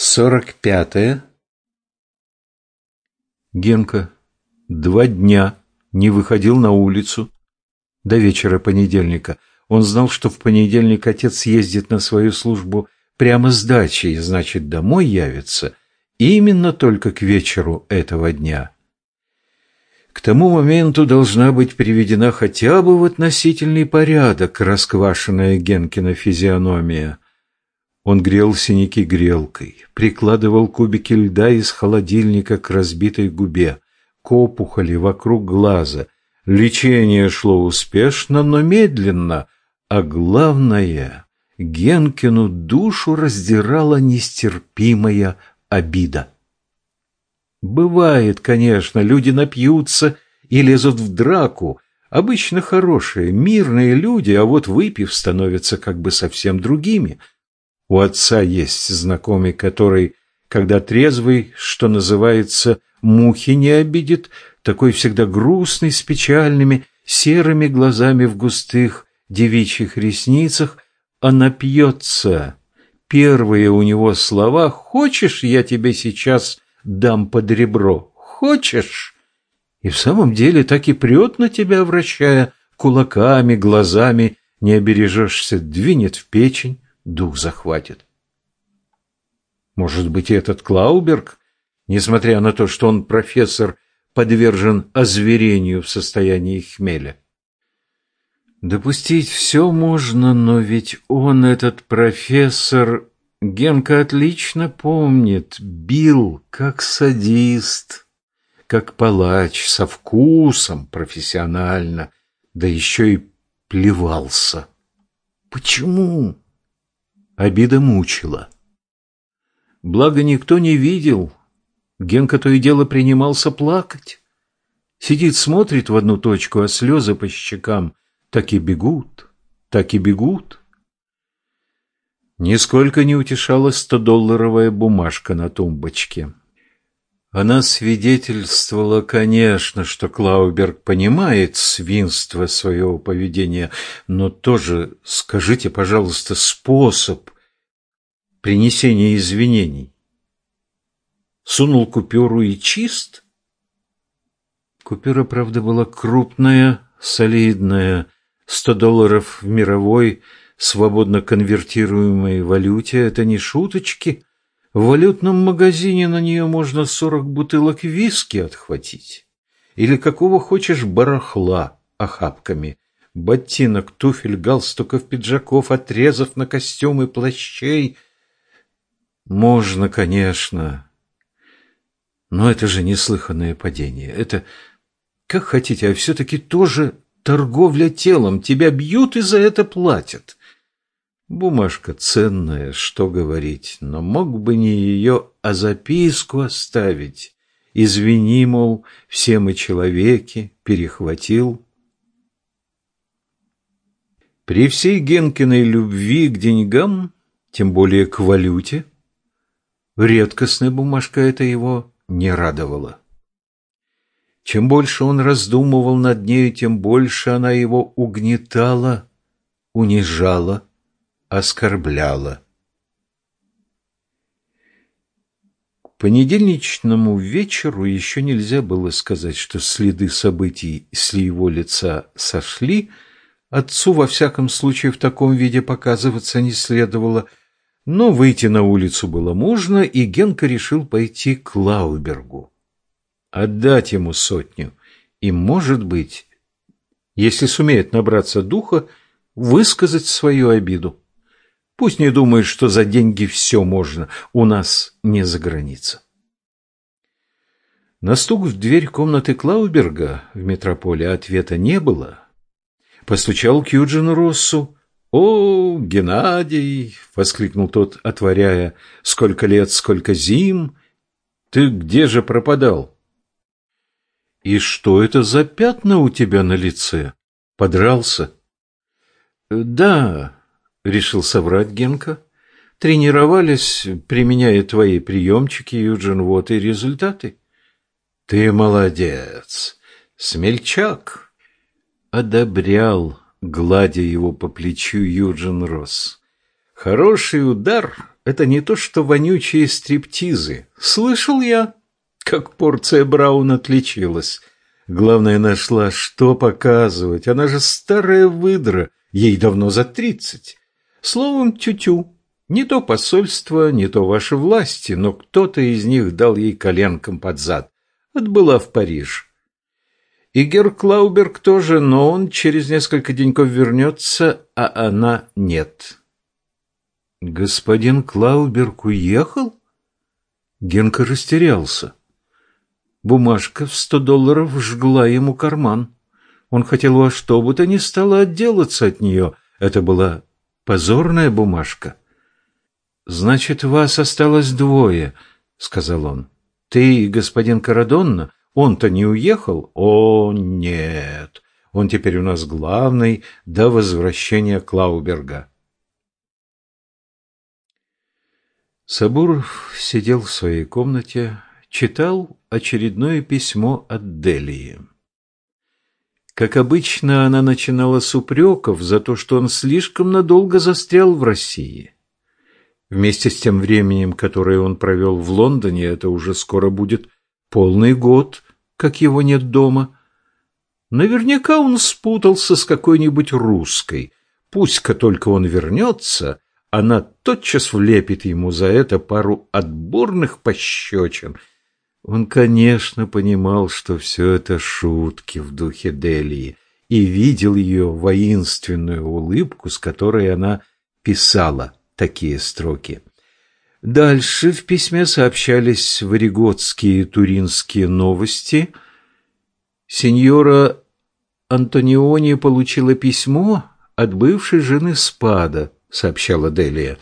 Сорок пятое. Генка два дня не выходил на улицу до вечера понедельника. Он знал, что в понедельник отец ездит на свою службу прямо с дачи, и значит, домой явится именно только к вечеру этого дня. К тому моменту должна быть приведена хотя бы в относительный порядок расквашенная Генкина физиономия – он грел синяки грелкой, прикладывал кубики льда из холодильника к разбитой губе, к опухоли вокруг глаза. Лечение шло успешно, но медленно, а главное, Генкину душу раздирала нестерпимая обида. Бывает, конечно, люди напьются и лезут в драку, Обычно хорошие, мирные люди, а вот выпив, становятся как бы совсем другими – у отца есть знакомый, который, когда трезвый, что называется, мухи не обидит, такой всегда грустный, с печальными, серыми глазами в густых девичьих ресницах, а напьется. Первые у него слова «Хочешь, я тебе сейчас дам под ребро? Хочешь?» И в самом деле так и прет на тебя, вращая кулаками, глазами, не обережешься, двинет в печень дух захватит. Может быть, и этот Клауберг, несмотря на то, что он профессор, подвержен озверению в состоянии хмеля. Допустить все можно, но ведь он, этот профессор, Генка отлично помнит, бил как садист, как палач, со вкусом, профессионально, да еще и плевался. Почему? Обида мучила. Благо никто не видел. Генка то и дело принимался плакать. Сидит, смотрит в одну точку, а слезы по щекам так и бегут, так и бегут. Нисколько не утешала стодолларовая бумажка на тумбочке. Она свидетельствовала, конечно, что Клауберг понимает свинство своего поведения, но тоже скажите, пожалуйста, способ принесения извинений. Сунул купюру и чист? Купюра, правда, была крупная, солидная, сто долларов в мировой, свободно конвертируемой валюте. Это не шуточки – в валютном магазине на нее можно сорок бутылок виски отхватить. Или какого хочешь барахла охапками. Ботинок, туфель, галстуков, пиджаков, отрезов на костюмы, плащей. Можно, конечно. Но это же неслыханное падение. Это, как хотите, а все-таки тоже торговля телом. Тебя бьют и за это платят. Бумажка ценная, что говорить, но мог бы не ее, а записку оставить. Извини, мол, все мы человеки, перехватил. При всей Генкиной любви к деньгам, тем более к валюте, редкостная бумажка эта его не радовала. Чем больше он раздумывал над нею, тем больше она его угнетала, унижала, оскорбляла. К понедельничному вечеру еще нельзя было сказать, что следы событий с его лица сошли. Отцу, во всяком случае, в таком виде показываться не следовало, но выйти на улицу было можно, и Генка решил пойти к Лаубергу. Отдать ему сотню и, может быть, если сумеет набраться духа, высказать свою обиду. Пусть не думает, что за деньги все можно. У нас не за граница. На стук в дверь комнаты Клауберга в метрополе ответа не было. Постучал к Юджину Россу. «О, Геннадий!» — воскликнул тот, отворяя. «Сколько лет, сколько зим! Ты где же пропадал?» «И что это за пятна у тебя на лице? Подрался?» «Да, решил соврать Генка. Тренировались, применяя твои приемчики, Юджин, вот и результаты. Ты молодец, смельчак. Одобрял, гладя его по плечу Юджин Росс. Хороший удар — Это не то, что вонючие стриптизы. Слышал я, как порция Браун отличилась. Главное, нашла, что показывать. Она же старая выдра, ей давно за тридцать. Словом, тю-тю. Не то посольство, не то ваши власти, но кто-то из них дал ей коленком под зад. Отбыла в Париж. И Герр Клауберг тоже, но он через несколько деньков вернется, а она нет. Господин Клауберг уехал? Генка растерялся. Бумажка в сто долларов жгла ему карман. Он хотел во что бы то ни стало отделаться от нее. Это была позорная бумажка. «Значит, вас осталось двое», — сказал он. «Ты и господин Карадонна? Он-то не уехал?» «О, нет. Он теперь у нас главный до возвращения Клауберга». Сабуров сидел в своей комнате, читал очередное письмо от Делии. Как обычно, она начинала с упреков за то, что он слишком надолго застрял в России. Вместе с тем временем, которое он провел в Лондоне, это уже скоро будет полный год, как его нет дома. Наверняка он спутался с какой-нибудь русской. Пусть-ка только он вернется, она тотчас влепит ему за это пару отборных пощечин — он, конечно, понимал, что все это шутки в духе Делии, и видел ее воинственную улыбку, с которой она писала такие строки. Дальше в письме сообщались вариготские туринские новости. Сеньора Антониони получила письмо от бывшей жены Спада, сообщала Делия,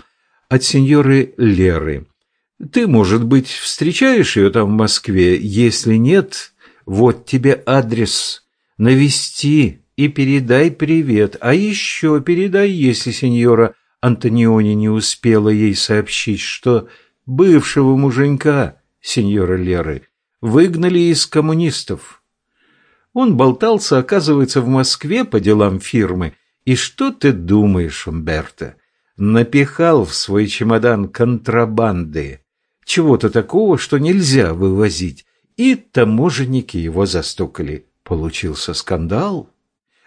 от сеньоры Леры. Ты, может быть, встречаешь ее там в Москве? Если нет, вот тебе адрес. Навести и передай привет. А еще передай, если сеньора Антониони не успела ей сообщить, что бывшего муженька, сеньора Леры, выгнали из коммунистов. Он болтался, оказывается, в Москве по делам фирмы. И что ты думаешь, Умберто? Напихал в свой чемодан контрабанды чего-то такого, что нельзя вывозить, и таможенники его застукали. Получился скандал.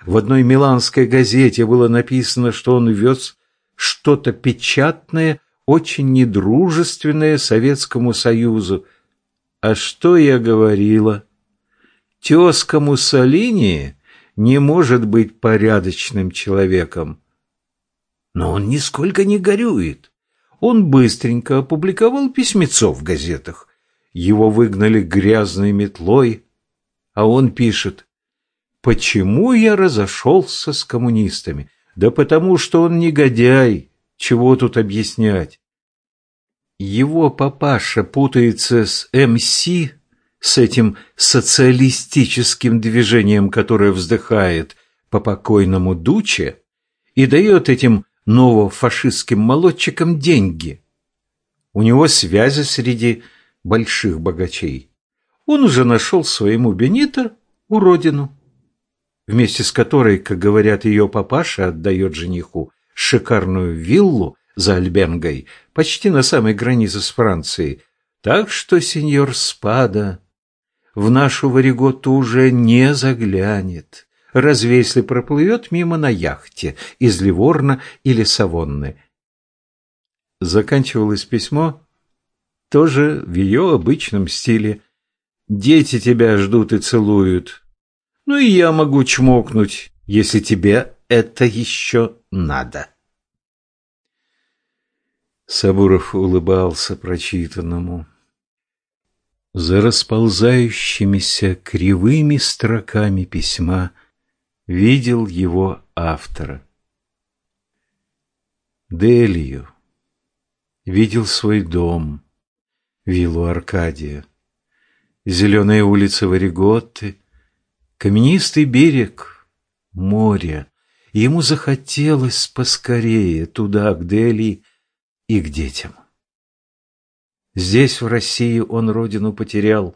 В одной миланской газете было написано, что он вез что-то печатное, очень недружественное Советскому Союзу. А что я говорила? Тезка Муссолини не может быть порядочным человеком. Но он нисколько не горюет он быстренько опубликовал письмецо в газетах. Его выгнали грязной метлой, а он пишет «Почему я разошелся с коммунистами? Да потому что он негодяй, чего тут объяснять?» Его папаша путается с МС, с этим социалистическим движением, которое вздыхает по покойному Дуче, и дает этим новофашистским молодчикам деньги. У него связи среди больших богачей. Он уже нашел своему Бенито уродину, вместе с которой, как говорят ее папаша, отдает жениху шикарную виллу за Альбенгой, почти на самой границе с Францией. Так что сеньор Спада в нашу Вариготу уже не заглянет разве если проплывет мимо на яхте из Ливорна или Савонны. Заканчивалось письмо тоже в ее обычном стиле. «Дети тебя ждут и целуют. Ну и я могу чмокнуть, если тебе это еще надо». Сабуров улыбался прочитанному. За расползающимися кривыми строками письма видел его автора. Делию. Видел свой дом, виллу Аркадия, зеленые улицы Вариготты, каменистый берег, море. Ему захотелось поскорее туда, к Делии и к детям. Здесь, в России, он родину потерял.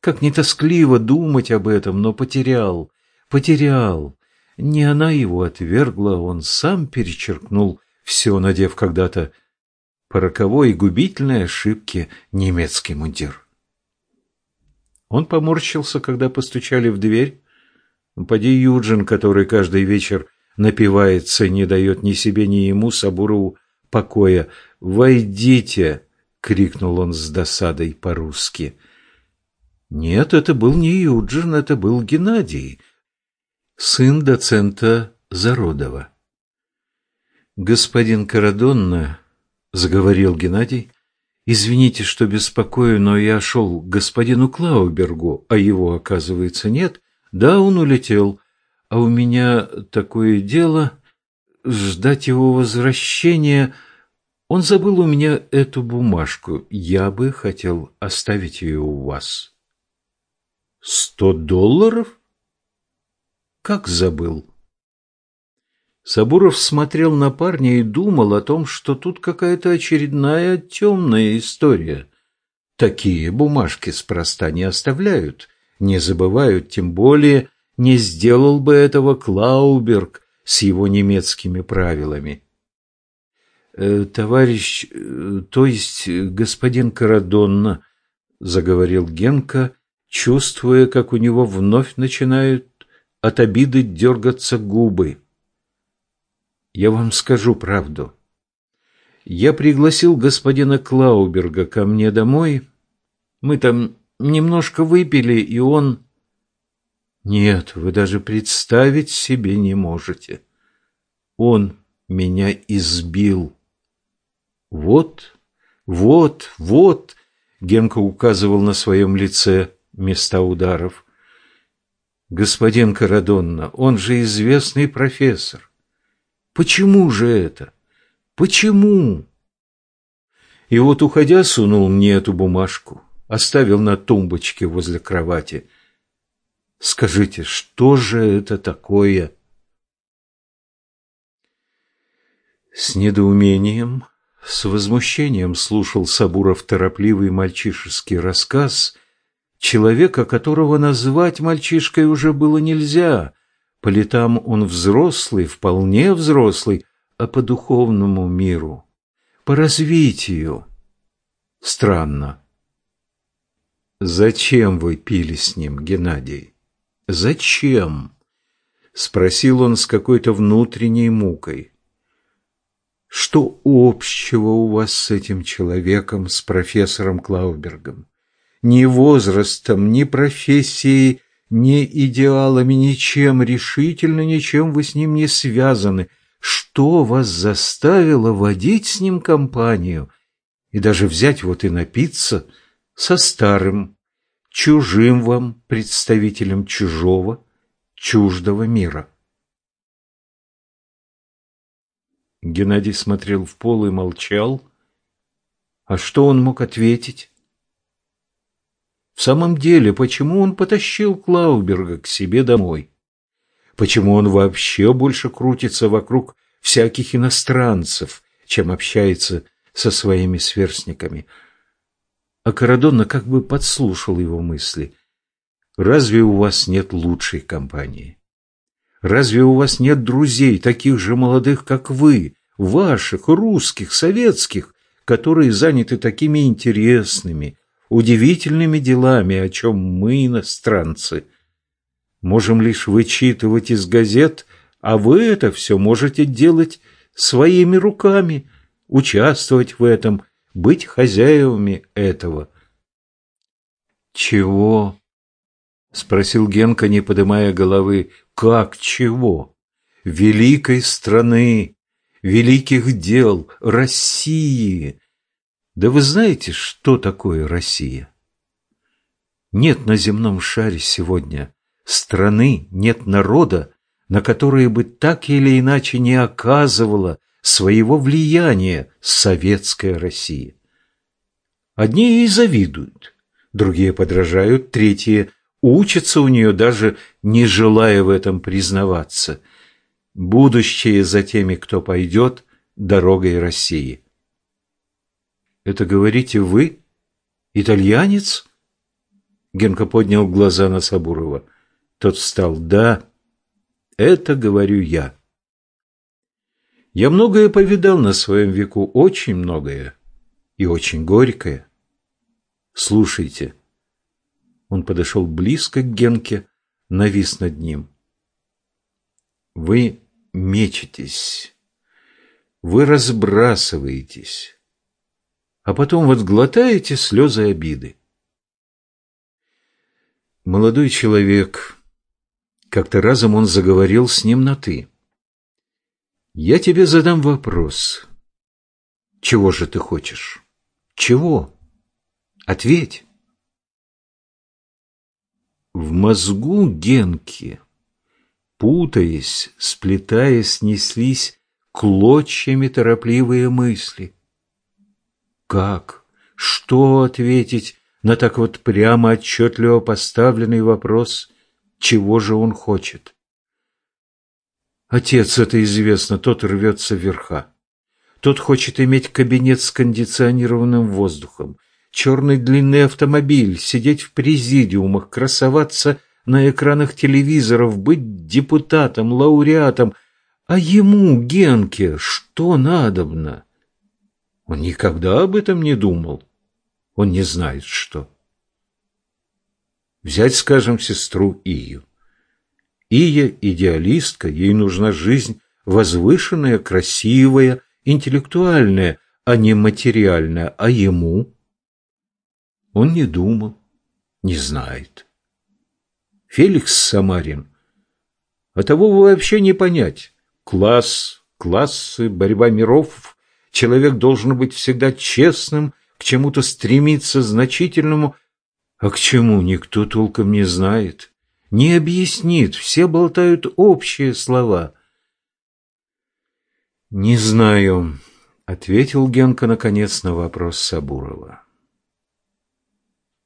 Как не тоскливо думать об этом, но потерял потерял. Не она его отвергла, он сам перечеркнул все, надев когда-то по роковой и губительной ошибке немецкий мундир. Он поморщился, когда постучали в дверь. Поди Юджин, который каждый вечер напивается, не дает ни себе, ни ему, Сабурову, покоя. «Войдите!» — крикнул он с досадой по-русски. Нет, это был не Юджин, это был Геннадий, сын доцента Зародова. «Господин Карадонна», — заговорил Геннадий, — «извините, что беспокою, но я шел к господину Клаубергу, а его, оказывается, нет. Да, он улетел, а у меня такое дело ждать его возвращения...» Он забыл у меня эту бумажку. Я бы хотел оставить ее у вас. Сто долларов? Как забыл? Сабуров смотрел на парня и думал о том, что тут какая-то очередная темная история. Такие бумажки спроста не оставляют, не забывают, тем более не сделал бы этого Клауберг с его немецкими правилами. «Э, «Товарищ, э, то есть господин Карадонна», — заговорил Генка, чувствуя, как у него вновь начинают от обиды дергаться губы. «Я вам скажу правду. Я пригласил господина Клауберга ко мне домой. Мы там немножко выпили, и он...» «Нет, вы даже представить себе не можете. Он меня избил». «Вот, вот, вот!» — Генка указывал на своем лице места ударов. Господин Карадонна, он же известный профессор. Почему же это? Почему? И вот, уходя, сунул мне эту бумажку, оставил на тумбочке возле кровати. Скажите, что же это такое? С недоумением, с возмущением слушал Сабуров торопливый мальчишеский рассказ человека, которого назвать мальчишкой уже было нельзя. По летам он взрослый, вполне взрослый, а по духовному миру, по развитию. Странно. «Зачем вы пили с ним, Геннадий? Зачем?» Спросил он с какой-то внутренней мукой. «Что общего у вас с этим человеком, с профессором Клаубергом? ни возрастом, ни профессией, ни идеалами, ничем, решительно ничем вы с ним не связаны. Что вас заставило водить с ним компанию и даже взять вот и напиться со старым, чужим вам представителем чужого, чуждого мира? Геннадий смотрел в пол и молчал. А что он мог ответить? В самом деле, почему он потащил Клауберга к себе домой? Почему он вообще больше крутится вокруг всяких иностранцев, чем общается со своими сверстниками? А Карадонна как бы подслушал его мысли. «Разве у вас нет лучшей компании? Разве у вас нет друзей, таких же молодых, как вы, ваших, русских, советских, которые заняты такими интересными, удивительными делами, о чем мы, иностранцы, можем лишь вычитывать из газет, а вы это все можете делать своими руками, участвовать в этом, быть хозяевами этого. «Чего?» — спросил Генка, не поднимая головы. «Как чего? Великой страны, великих дел, России, да вы знаете, что такое Россия? Нет на земном шаре сегодня страны, нет народа, на которые бы так или иначе не оказывала своего влияния советская Россия. Одни ей завидуют, другие подражают, третьи учатся у нее, даже не желая в этом признаваться. Будущее за теми, кто пойдет дорогой России. Это говорите вы? Итальянец? Генка поднял глаза на Сабурова. Тот встал. Да, это говорю я. Я многое повидал на своем веку, очень многое. и очень горькое. Слушайте. Он подошел близко к Генке, навис над ним. Вы мечетесь, вы разбрасываетесь, а потом вот глотаете слезы обиды. Молодой человек, как-то разом он заговорил с ним на «ты». «Я тебе задам вопрос. Чего же ты хочешь? Чего? Ответь». В мозгу Генки, путаясь, сплетаясь, неслись клочьями торопливые мысли. Как? Что ответить на так вот прямо отчетливо поставленный вопрос, чего же он хочет? Отец, это известно, тот рвется вверха. Тот хочет иметь кабинет с кондиционированным воздухом, черный длинный автомобиль, сидеть в президиумах, красоваться на экранах телевизоров, быть депутатом, лауреатом. А ему, Генке, что надобно? Он никогда об этом не думал. Он не знает, что. Взять, скажем, сестру Ию. Ия – идеалистка, ей нужна жизнь возвышенная, красивая, интеллектуальная, а не материальная. А ему? Он не думал, не знает. Феликс Самарин. А того вообще не понять. Класс, классы, борьба миров. Человек должен быть всегда честным, к чему-то стремиться значительному, а к чему никто толком не знает, не объяснит, все болтают общие слова. «Не знаю», — ответил Генка наконец на вопрос Сабурова.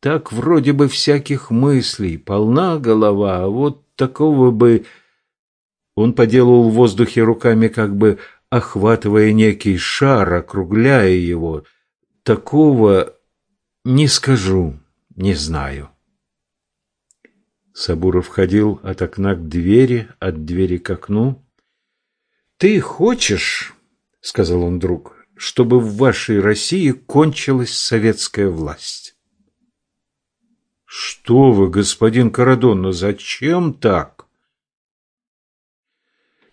«Так вроде бы всяких мыслей, полна голова, а вот такого бы...» Он поделал в воздухе руками, как бы охватывая некий шар, округляя его — Такого не скажу, не знаю. Сабуров ходил от окна к двери, от двери к окну. «Ты хочешь, — сказал он вдруг, — чтобы в вашей России кончилась советская власть?» «Что вы, господин Карадонна, зачем так?»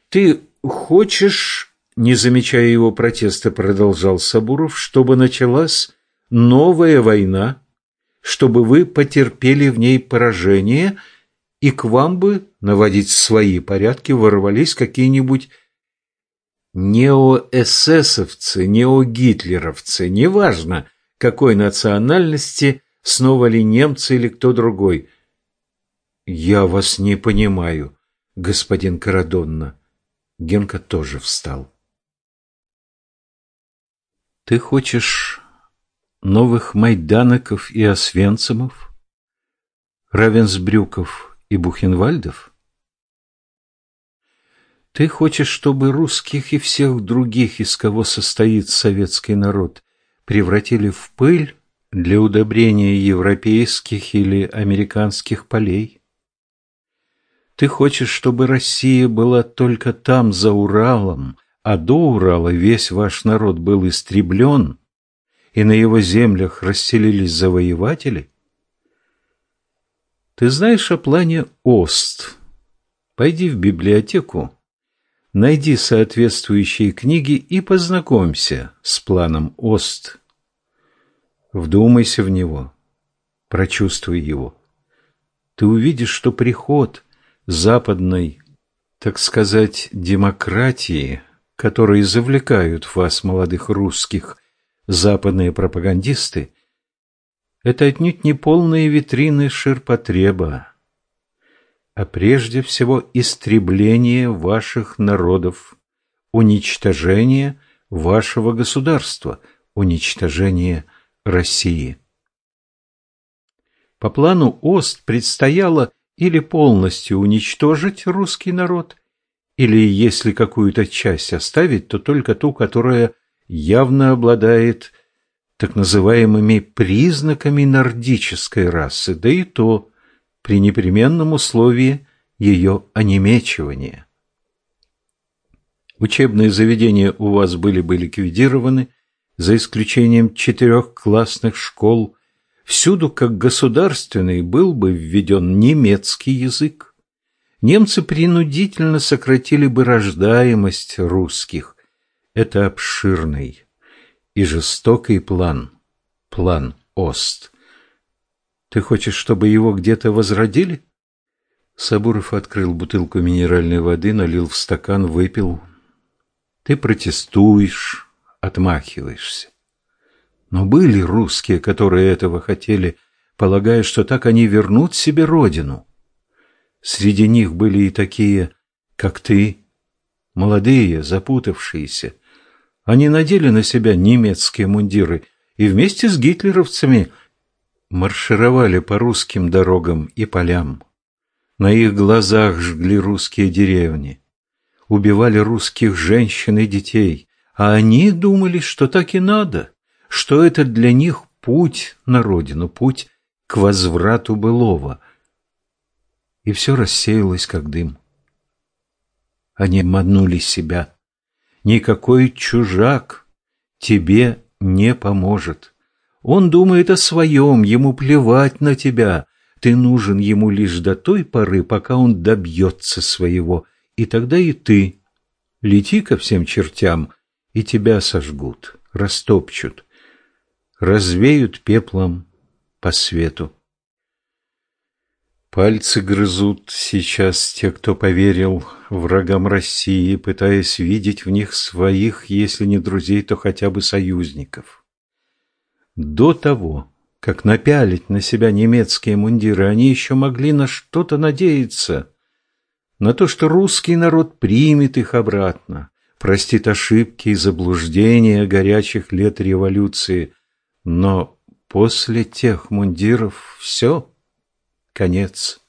«Ты хочешь, не замечая его протеста, продолжал Сабуров, чтобы началась новая война, чтобы вы потерпели в ней поражение, и к вам бы наводить свои порядки ворвались какие-нибудь неоэсэсовцы, неогитлеровцы, неважно, какой национальности, снова ли немцы или кто другой. «Я вас не понимаю, господин Карадонна». Генка тоже встал. Ты хочешь новых Майданоков и Освенцимов, Равенсбрюков и Бухенвальдов? Ты хочешь, чтобы русских и всех других, из кого состоит советский народ, превратили в пыль для удобрения европейских или американских полей? Ты хочешь, чтобы Россия была только там, за Уралом, а до Урала весь ваш народ был истреблен, и на его землях расселились завоеватели? Ты знаешь о плане ОСТ? Пойди в библиотеку, найди соответствующие книги и познакомься с планом ОСТ. Вдумайся в него, прочувствуй его. Ты увидишь, что приход западной, так сказать, демократии – которые завлекают вас, молодых русских, западные пропагандисты, это отнюдь не полные витрины ширпотреба, а прежде всего истребление ваших народов, уничтожение вашего государства, уничтожение России. По плану ОСТ предстояло или полностью уничтожить русский народ, или если какую-то часть оставить, то только ту, которая явно обладает так называемыми признаками нордической расы, да и то при непременном условии ее онемечивания. Учебные заведения у вас были бы ликвидированы, за исключением четырех классных школ, всюду как государственный был бы введен немецкий язык. Немцы принудительно сократили бы рождаемость русских. Это обширный и жестокий план, план Ост. Ты хочешь, чтобы его где-то возродили? Сабуров открыл бутылку минеральной воды, налил в стакан, выпил. Ты протестуешь, отмахиваешься. Но были русские, которые этого хотели, полагая, что так они вернут себе родину. Среди них были и такие, как ты, молодые, запутавшиеся. Они надели на себя немецкие мундиры и вместе с гитлеровцами маршировали по русским дорогам и полям. На их глазах жгли русские деревни, убивали русских женщин и детей, а они думали, что так и надо, что это для них путь на родину, путь к возврату былого. И все рассеялось, как дым. Они обманули себя. Никакой чужак тебе не поможет. Он думает о своем, ему плевать на тебя, ты нужен ему лишь до той поры, пока он добьется своего, и тогда и ты. Лети ко всем чертям, и тебя сожгут, растопчут, развеют пеплом по свету. Пальцы грызут сейчас те, кто поверил врагам России, пытаясь видеть в них своих, если не друзей, то хотя бы союзников. До того, как напялить на себя немецкие мундиры, они еще могли на что-то надеяться, на то, что русский народ примет их обратно, простит ошибки и заблуждения горячих лет революции. Но после тех мундиров все, конец.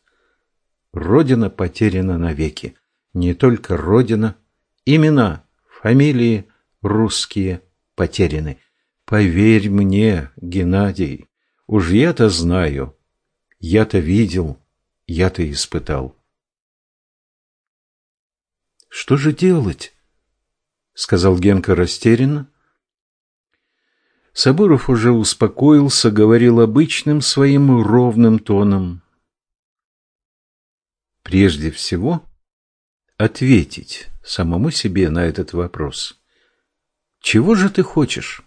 Родина потеряна навеки. Не только Родина, имена, фамилии русские потеряны. Поверь мне, Геннадий, Уж я-то знаю, я-то видел, я-то испытал. «Что же делать?» — сказал Генка растерянно. Сабуров уже успокоился, говорил обычным своим ровным тоном. Прежде всего, ответить самому себе на этот вопрос. Чего же ты хочешь?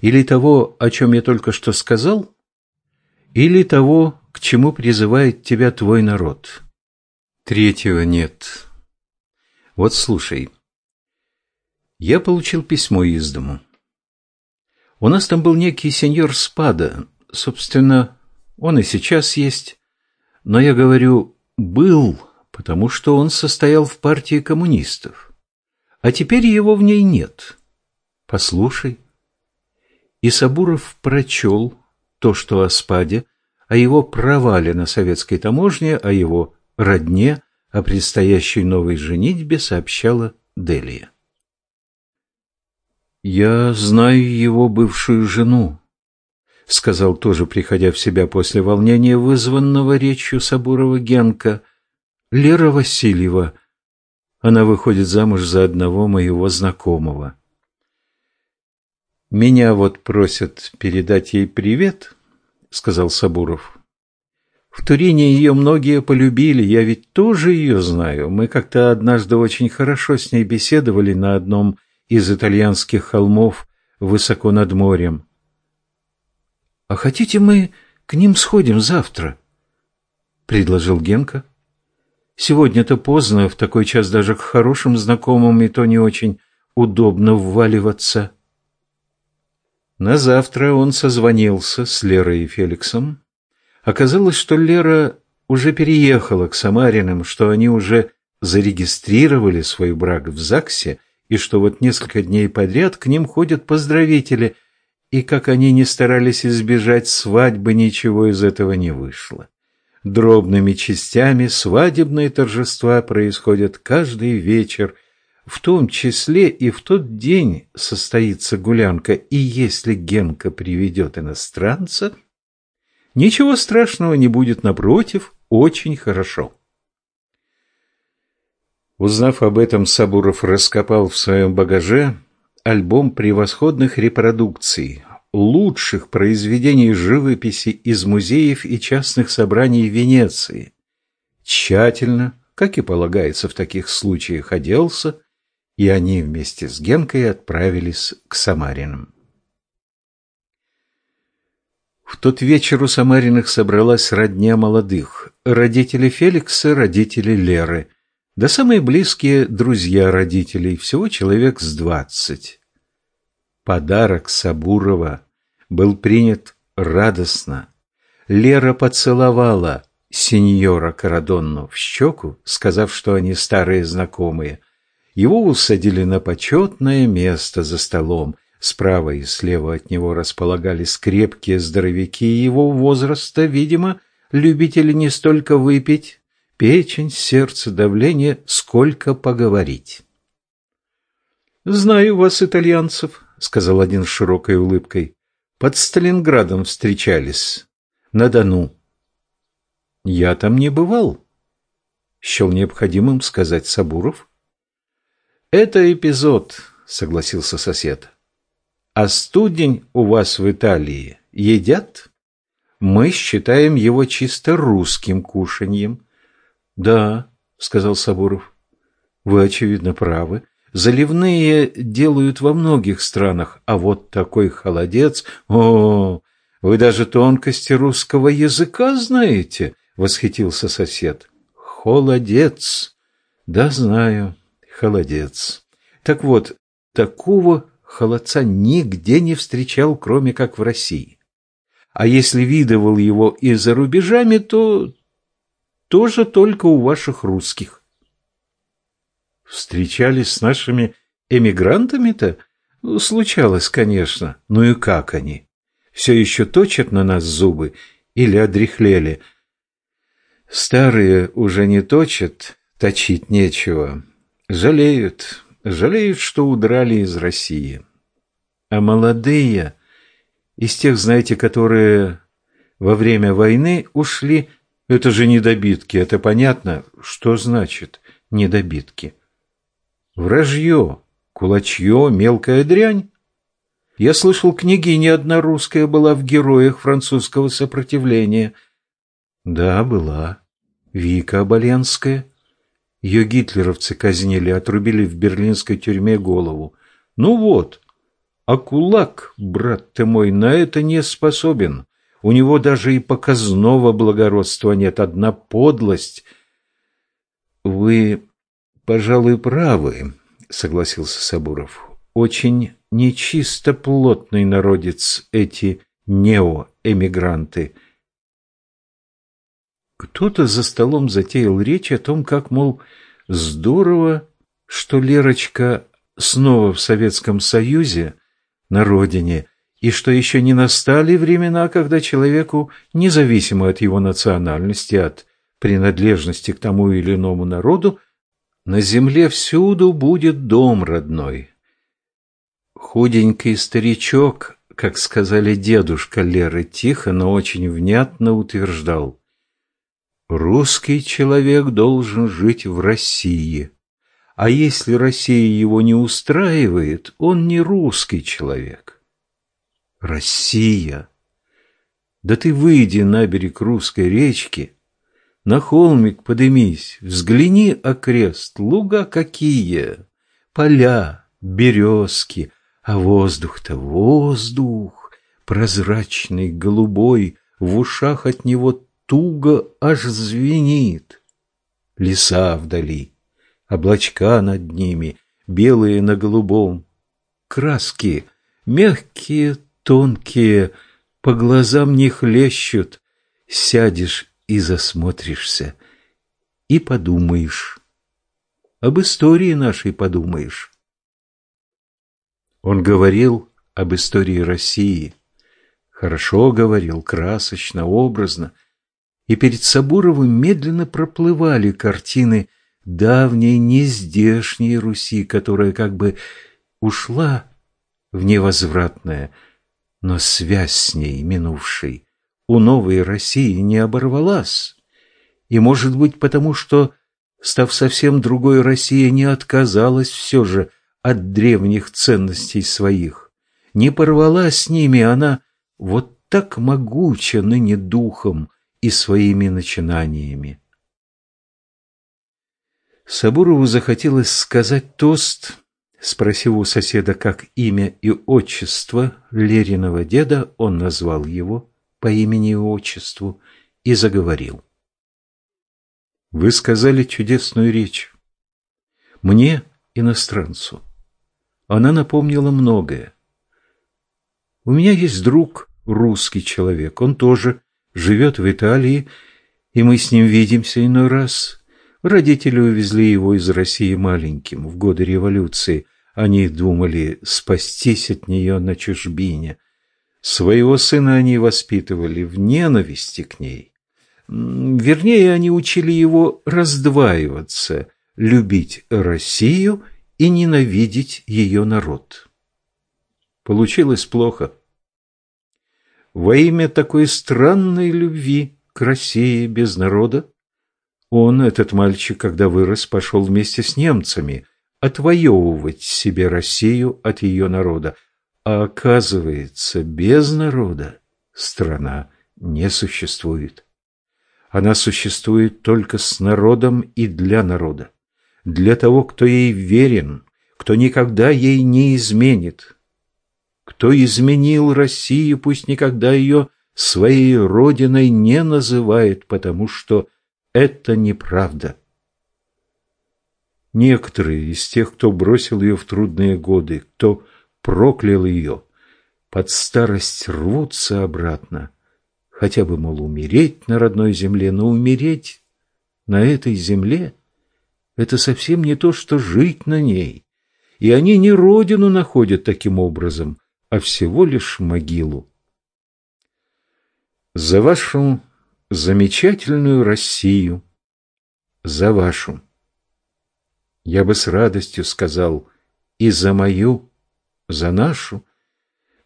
Или того, о чем я только что сказал, или того, к чему призывает тебя твой народ. Третьего нет. Вот слушай. Я получил письмо из дому. У нас там был некий сеньор Спада. Собственно, он и сейчас есть. Но я говорю «был», потому что он состоял в партии коммунистов. А теперь его в ней нет. Послушай. И Сабуров прочел то, что о спаде, о его провале на советской таможне, о его родне, о предстоящей новой женитьбе сообщала Делия. «Я знаю его бывшую жену», — сказал тоже, приходя в себя после волнения, вызванного речью Сабурова Генка, «Лера Васильева. Она выходит замуж за одного моего знакомого». «Меня вот просят передать ей привет», — сказал Сабуров. «В Турине ее многие полюбили, я ведь тоже ее знаю. Мы как-то однажды очень хорошо с ней беседовали на одном из итальянских холмов высоко над морем». «А хотите мы к ним сходим завтра?» — предложил Генка. «Сегодня-то поздно, в такой час даже к хорошим знакомым и то не очень удобно вваливаться». На завтра он созвонился с Лерой и Феликсом. Оказалось, что Лера уже переехала к Самариным, что они уже зарегистрировали свой брак в ЗАГСе, и что вот несколько дней подряд к ним ходят поздравители, и как они не старались избежать свадьбы, ничего из этого не вышло. Дробными частями свадебные торжества происходят каждый вечер, в том числе и в тот день состоится гулянка, и если Генка приведет иностранца, ничего страшного не будет, напротив, очень хорошо. Узнав об этом, Сабуров раскопал в своем багаже альбом превосходных репродукций, лучших произведений живописи из музеев и частных собраний Венеции. Тщательно, как и полагается в таких случаях, оделся, и они вместе с Генкой отправились к Самаринам. В тот вечер у Самариных собралась родня молодых, родители Феликса, родители Леры, да самые близкие друзья родителей, всего человек с двадцать. Подарок Сабурова был принят радостно. Лера поцеловала сеньора Карадонну в щеку, сказав, что они старые знакомые. Его усадили на почетное место за столом. Справа и слева от него располагались крепкие здоровяки его возраста, видимо, любители не столько выпить, печень, сердце, давление, сколько поговорить. «Знаю вас, итальянцев», — сказал один с широкой улыбкой. «Под Сталинградом встречались. На Дону». «Я там не бывал», — счел необходимым сказать Сабуров. «Это эпизод», — согласился сосед. «А студень у вас в Италии едят? Мы считаем его чисто русским кушаньем. «Да», — сказал Сабуров, — «вы, очевидно, правы. Заливные делают во многих странах, а вот такой холодец... О, вы даже тонкости русского языка знаете?» — восхитился сосед. «Холодец». «Да, знаю, холодец. Так вот, такого холодца нигде не встречал, кроме как в России. А если видывал его и за рубежами, то тоже только у ваших русских. Встречались с нашими эмигрантами-то? Случалось, конечно. Ну и как они? Все еще точат на нас зубы или одряхлели? Старые уже не точат, точить нечего. Жалеют, жалеют, что удрали из России. А молодые, из тех, знаете, которые во время войны ушли это же недобитки, это понятно? Что значит недобитки? Вражье, кулачье, мелкая дрянь. Я слышал, княгиня одна русская была в героях французского сопротивления. Да, была. Вика Оболенская. Ее гитлеровцы казнили, отрубили в берлинской тюрьме голову. Ну вот. А кулак, брат ты мой, на это не способен. У него даже и показного благородства нет, одна подлость. Вы, пожалуй, правы, согласился Сабуров. Очень нечисто плотный народец эти неоэмигранты. Кто-то за столом затеял речь о том, как, мол, здорово, что Лерочка снова в Советском Союзе, на родине, и что еще не настали времена, когда человеку, независимо от его национальности, от принадлежности к тому или иному народу, на земле всюду будет дом родной. Худенький старичок, как сказали дедушка Леры, тихо, но очень внятно утверждал, «Русский человек должен жить в России, а если Россия его не устраивает, он не русский человек». Россия! Да ты выйди на берег русской речки, на холмик подымись, взгляни окрест, луга какие, поля, березки, а воздух-то воздух, прозрачный, голубой, в ушах от него туго аж звенит. Леса вдали, облачка над ними, белые на голубом, краски, мягкие тонкие, по глазам не хлещут. Сядешь и засмотришься, и подумаешь. Об истории нашей подумаешь. Он говорил об истории России. Хорошо говорил, красочно, образно. И перед Сабуровым медленно проплывали картины давней нездешней Руси, которая как бы ушла в невозвратное, но связь с ней, минувшей, у новой России не оборвалась. И, может быть, потому что, став совсем другой, Россия не отказалась все же от древних ценностей своих, не порвала с ними, она вот так могуча ныне духом и своими начинаниями. Сабурову захотелось сказать тост, спросив у соседа, как имя и отчество Лериного деда, он назвал его по имени и отчеству и заговорил. «Вы сказали чудесную речь. Мне, иностранцу, она напомнила многое. У меня есть друг, русский человек, он тоже живет в Италии, и мы с ним видимся иной раз. Родители увезли его из России маленьким в годы революции. Они думали спастись от нее на чужбине. Своего сына они воспитывали в ненависти к ней. Вернее, они учили его раздваиваться, любить Россию и ненавидеть ее народ. Получилось плохо. Во имя такой странной любви к России без народа он, этот мальчик, когда вырос, пошел вместе с немцами отвоевывать себе Россию от ее народа. А оказывается, без народа страна не существует. Она существует только с народом и для народа. Для того, кто ей верен, кто никогда ей не изменит, кто изменил Россию, пусть никогда ее своей родиной не называет, потому что это неправда. Некоторые из тех, кто бросил ее в трудные годы, кто проклял ее, под старость рвутся обратно, хотя бы, мол, умереть на родной земле, но умереть на этой земле – это совсем не то, что жить на ней. И они не родину находят таким образом, а всего лишь могилу. За вашу замечательную Россию, за вашу. Я бы с радостью сказал и за мою, за нашу,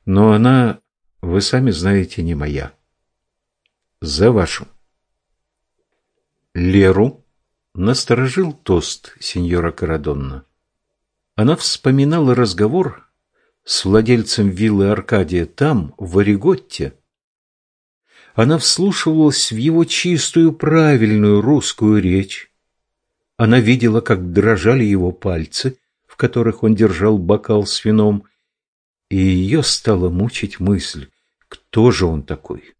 но она, вы сами знаете, не моя. За вашу. Леру насторожил тост сеньора Карадонна. Она вспоминала разговор с владельцем виллы Аркадия там, в Ориготте, она вслушивалась в его чистую, правильную русскую речь. Она видела, как дрожали его пальцы, в которых он держал бокал с вином, и ее стала мучить мысль, кто же он такой?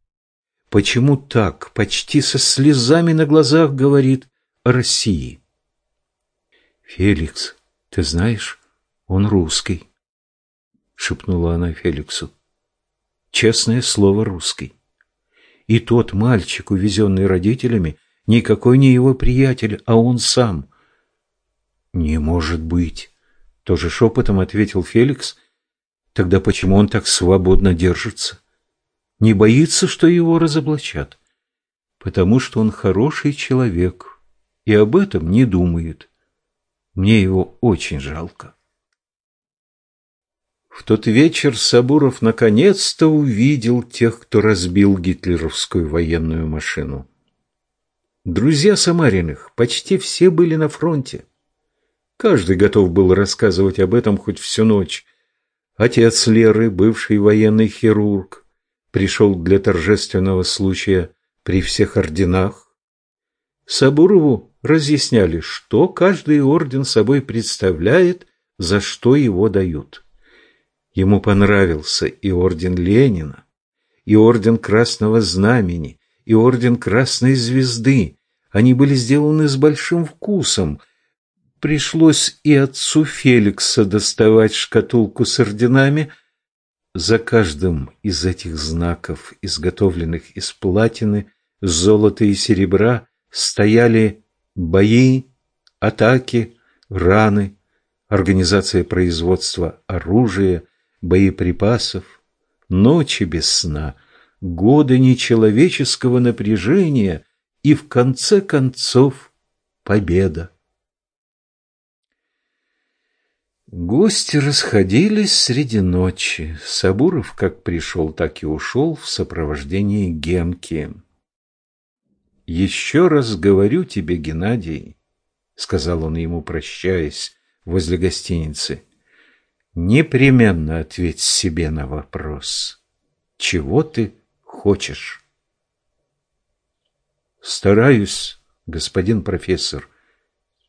Почему так, почти со слезами на глазах говорит о России? «Феликс, ты знаешь, он русский» шепнула она Феликсу. Честное слово русский. И тот мальчик, увезенный родителями, никакой не его приятель, а он сам. Не может быть, тоже шепотом ответил Феликс. Тогда почему он так свободно держится? Не боится, что его разоблачат? Потому что он хороший человек и об этом не думает. Мне его очень жалко. В тот вечер Сабуров наконец-то увидел тех, кто разбил гитлеровскую военную машину. Друзья Самариных почти все были на фронте. Каждый готов был рассказывать об этом хоть всю ночь. Отец Леры, бывший военный хирург, пришел для торжественного случая при всех орденах. Сабурову разъясняли, что каждый орден собой представляет, за что его дают. Ему понравился и орден Ленина, и орден Красного Знамени, и орден Красной Звезды. Они были сделаны с большим вкусом. Пришлось и отцу Феликса доставать шкатулку с орденами. За каждым из этих знаков, изготовленных из платины, золота и серебра, стояли бои, атаки, раны, организация производства оружия, боеприпасов, ночи без сна, годы нечеловеческого напряжения и, в конце концов, победа. Гости расходились среди ночи. Сабуров как пришел, так и ушел в сопровождении Генки. «Еще раз говорю тебе, Геннадий», — сказал он ему, прощаясь, возле гостиницы, — непременно ответь себе на вопрос. Чего ты хочешь? Стараюсь, господин профессор.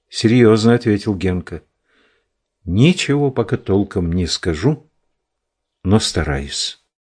Серьезно ответил Генка. Ничего пока толком не скажу, но стараюсь.